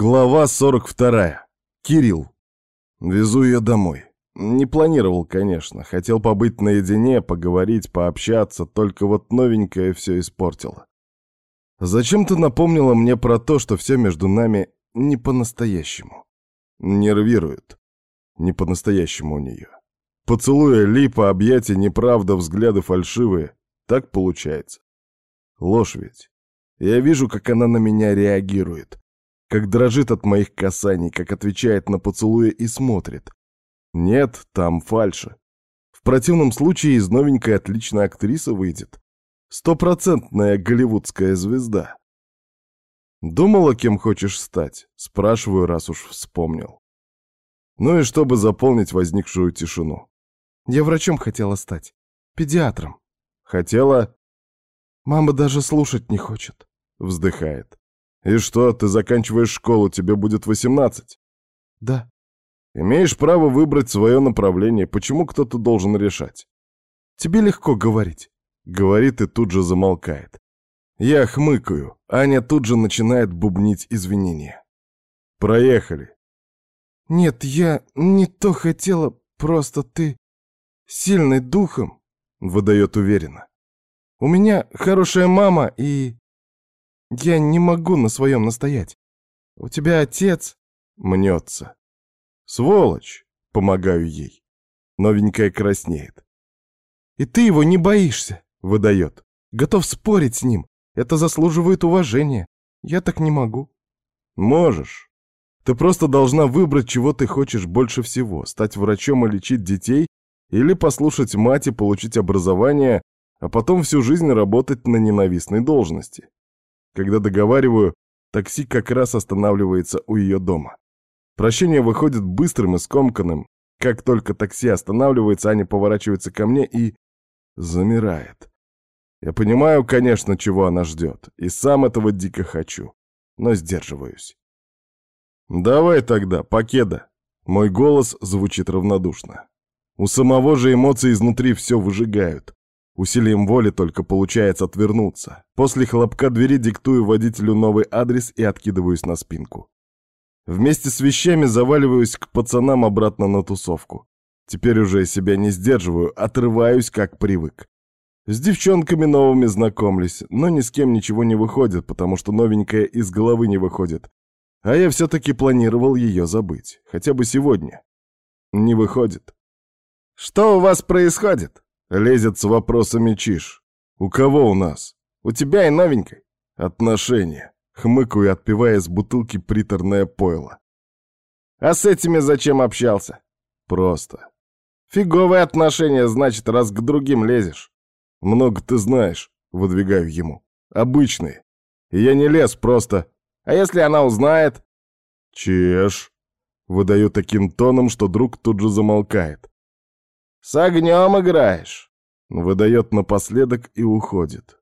Глава 42. Кирилл. Везу ее домой. Не планировал, конечно. Хотел побыть наедине, поговорить, пообщаться, только вот новенькое все испортило. Зачем-то напомнила мне про то, что все между нами не по-настоящему. Нервирует. Не по-настоящему у нее. Поцелуя, липа, объятия, неправда, взгляды фальшивые. Так получается. Ложь ведь. Я вижу, как она на меня реагирует как дрожит от моих касаний, как отвечает на поцелуи и смотрит. Нет, там фальши. В противном случае из новенькой отличная актриса выйдет. Стопроцентная голливудская звезда. Думала, кем хочешь стать? Спрашиваю, раз уж вспомнил. Ну и чтобы заполнить возникшую тишину. Я врачом хотела стать. Педиатром. Хотела... Мама даже слушать не хочет. Вздыхает. «И что, ты заканчиваешь школу, тебе будет 18?» «Да». «Имеешь право выбрать свое направление. Почему кто-то должен решать?» «Тебе легко говорить», — говорит и тут же замолкает. Я хмыкаю. Аня тут же начинает бубнить извинения. «Проехали». «Нет, я не то хотела, просто ты сильный духом», — выдает уверенно. «У меня хорошая мама и...» Я не могу на своем настоять. У тебя отец мнется. Сволочь, помогаю ей. Новенькая краснеет. И ты его не боишься, выдает. Готов спорить с ним. Это заслуживает уважения. Я так не могу. Можешь. Ты просто должна выбрать, чего ты хочешь больше всего. Стать врачом и лечить детей, или послушать мать и получить образование, а потом всю жизнь работать на ненавистной должности. Когда договариваю, такси как раз останавливается у ее дома. Прощение выходит быстрым и скомканным. Как только такси останавливается, Аня поворачивается ко мне и... замирает. Я понимаю, конечно, чего она ждет, и сам этого дико хочу, но сдерживаюсь. «Давай тогда, покеда!» Мой голос звучит равнодушно. У самого же эмоции изнутри все выжигают. Усилием воли только получается отвернуться. После хлопка двери диктую водителю новый адрес и откидываюсь на спинку. Вместе с вещами заваливаюсь к пацанам обратно на тусовку. Теперь уже себя не сдерживаю, отрываюсь, как привык. С девчонками новыми знакомлюсь, но ни с кем ничего не выходит, потому что новенькая из головы не выходит. А я все-таки планировал ее забыть, хотя бы сегодня. Не выходит. «Что у вас происходит?» Лезет с вопросами Чиш. «У кого у нас?» «У тебя и новенькой». «Отношения». Хмыкаю, отпивая из бутылки приторное пойло. «А с этими зачем общался?» «Просто». «Фиговые отношения, значит, раз к другим лезешь». «Много ты знаешь», — выдвигаю ему. «Обычные. Я не лез просто. А если она узнает?» «Чеш», — выдаю таким тоном, что друг тут же замолкает. «С огнем играешь!» Выдает напоследок и уходит.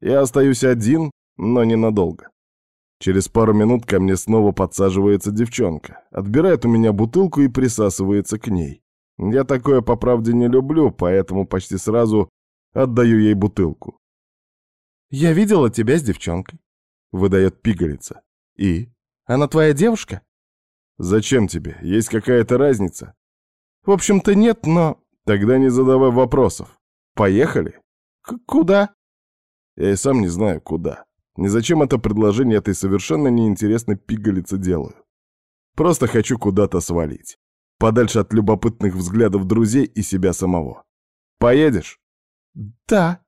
Я остаюсь один, но ненадолго. Через пару минут ко мне снова подсаживается девчонка, отбирает у меня бутылку и присасывается к ней. Я такое по правде не люблю, поэтому почти сразу отдаю ей бутылку. «Я видела тебя с девчонкой», — выдает пигалица. «И? Она твоя девушка?» «Зачем тебе? Есть какая-то разница?» «В общем-то нет, но Тогда не задавай вопросов. Поехали? К куда? Я и сам не знаю, куда. Ни зачем это предложение этой совершенно неинтересной пигалицы делаю. Просто хочу куда-то свалить. Подальше от любопытных взглядов друзей и себя самого. Поедешь? Да.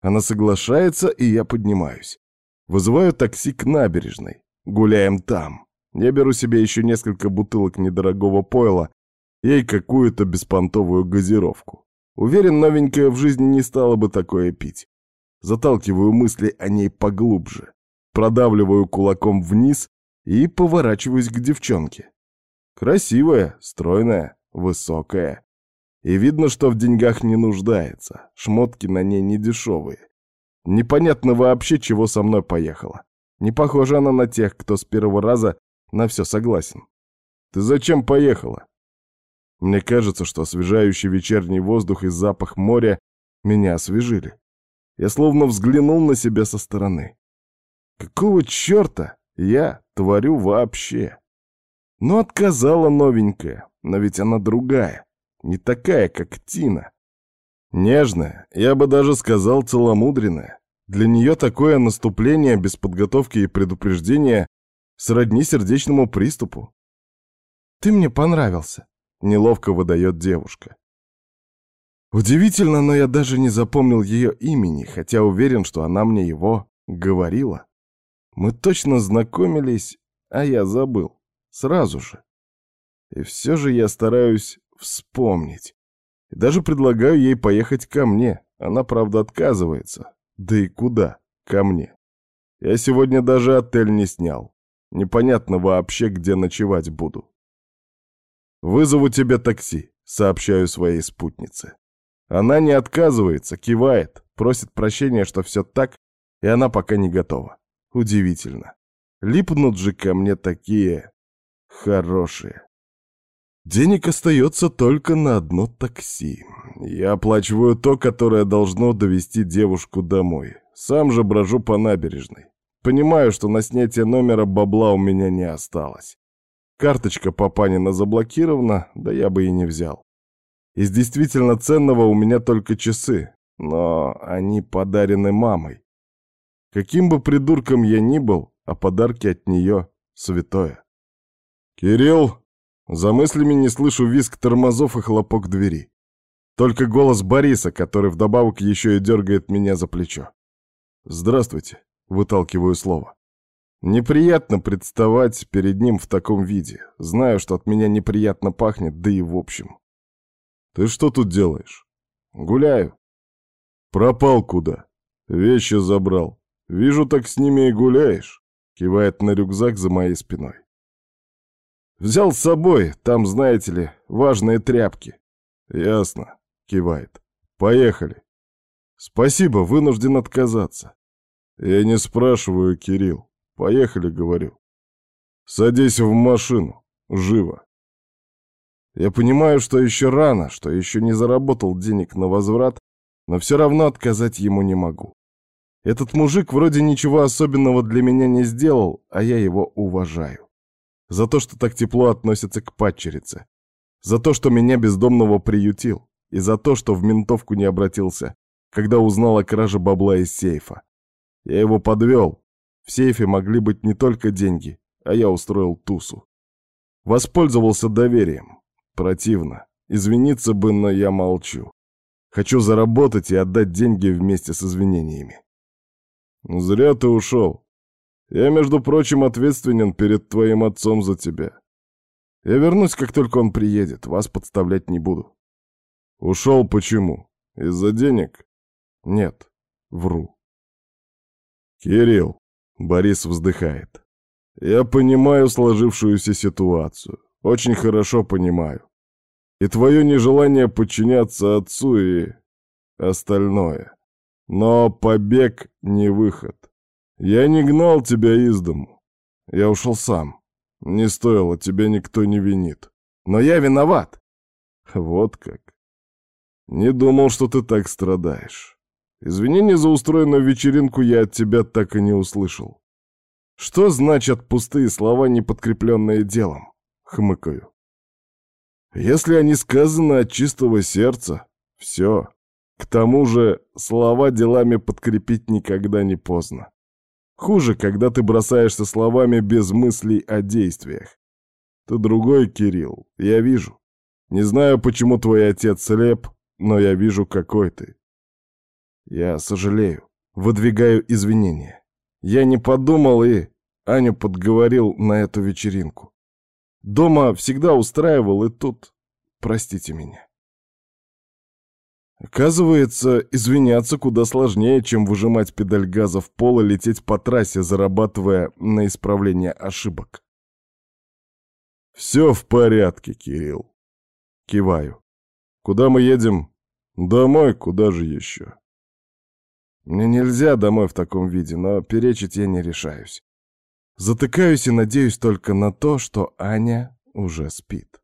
Она соглашается, и я поднимаюсь. Вызываю такси к набережной. Гуляем там. Я беру себе еще несколько бутылок недорогого пойла ей какую-то беспонтовую газировку. Уверен, новенькая в жизни не стала бы такое пить. Заталкиваю мысли о ней поглубже, продавливаю кулаком вниз и поворачиваюсь к девчонке. Красивая, стройная, высокая. И видно, что в деньгах не нуждается, шмотки на ней не дешевые. Непонятно вообще, чего со мной поехала. Не похожа она на тех, кто с первого раза на все согласен. «Ты зачем поехала?» Мне кажется, что освежающий вечерний воздух и запах моря меня освежили. Я словно взглянул на себя со стороны. Какого черта я творю вообще. Ну, отказала новенькая, но ведь она другая, не такая, как Тина. Нежная, я бы даже сказал целомудренная. Для нее такое наступление без подготовки и предупреждения сродни сердечному приступу. «Ты мне понравился», — неловко выдает девушка. Удивительно, но я даже не запомнил ее имени, хотя уверен, что она мне его говорила. Мы точно знакомились, а я забыл. Сразу же. И все же я стараюсь вспомнить. И даже предлагаю ей поехать ко мне. Она, правда, отказывается. Да и куда? Ко мне. Я сегодня даже отель не снял. Непонятно вообще, где ночевать буду. «Вызову тебе такси», — сообщаю своей спутнице. Она не отказывается, кивает, просит прощения, что все так, и она пока не готова. Удивительно. Липнут же ко мне такие хорошие. Денег остается только на одно такси. Я оплачиваю то, которое должно довести девушку домой. Сам же брожу по набережной. Понимаю, что на снятие номера бабла у меня не осталось. Карточка Папанина заблокирована, да я бы и не взял. Из действительно ценного у меня только часы, но они подарены мамой. Каким бы придурком я ни был, а подарки от нее святое. «Кирилл!» За мыслями не слышу визг тормозов и хлопок двери. Только голос Бориса, который вдобавок еще и дергает меня за плечо. «Здравствуйте», — выталкиваю слово. Неприятно представать перед ним в таком виде. Знаю, что от меня неприятно пахнет, да и в общем. «Ты что тут делаешь?» «Гуляю». «Пропал куда?» «Вещи забрал. Вижу, так с ними и гуляешь», — кивает на рюкзак за моей спиной. Взял с собой, там, знаете ли, важные тряпки. Ясно, кивает. Поехали. Спасибо, вынужден отказаться. Я не спрашиваю, Кирилл. Поехали, говорю. Садись в машину. Живо. Я понимаю, что еще рано, что еще не заработал денег на возврат, но все равно отказать ему не могу. Этот мужик вроде ничего особенного для меня не сделал, а я его уважаю за то, что так тепло относится к падчерице, за то, что меня бездомного приютил, и за то, что в ментовку не обратился, когда узнал о краже бабла из сейфа. Я его подвел. В сейфе могли быть не только деньги, а я устроил тусу. Воспользовался доверием. Противно. Извиниться бы, но я молчу. Хочу заработать и отдать деньги вместе с извинениями. Зря ты ушел. Я, между прочим, ответственен перед твоим отцом за тебя. Я вернусь, как только он приедет, вас подставлять не буду. Ушел почему? Из-за денег? Нет, вру. Кирилл, Борис вздыхает. Я понимаю сложившуюся ситуацию. Очень хорошо понимаю. И твое нежелание подчиняться отцу и остальное. Но побег не выход. Я не гнал тебя из дому. Я ушел сам. Не стоило, тебя никто не винит. Но я виноват. Вот как. Не думал, что ты так страдаешь. Извинения за устроенную вечеринку я от тебя так и не услышал. Что значат пустые слова, не подкрепленные делом? Хмыкаю. Если они сказаны от чистого сердца, все. К тому же слова делами подкрепить никогда не поздно. Хуже, когда ты бросаешься словами без мыслей о действиях. Ты другой, Кирилл, я вижу. Не знаю, почему твой отец слеп, но я вижу, какой ты. Я сожалею, выдвигаю извинения. Я не подумал и Аню подговорил на эту вечеринку. Дома всегда устраивал, и тут простите меня. Оказывается, извиняться куда сложнее, чем выжимать педаль газа в пол и лететь по трассе, зарабатывая на исправление ошибок. «Все в порядке, Кирилл». Киваю. «Куда мы едем?» «Домой, куда же еще?» Мне нельзя домой в таком виде, но перечить я не решаюсь. Затыкаюсь и надеюсь только на то, что Аня уже спит.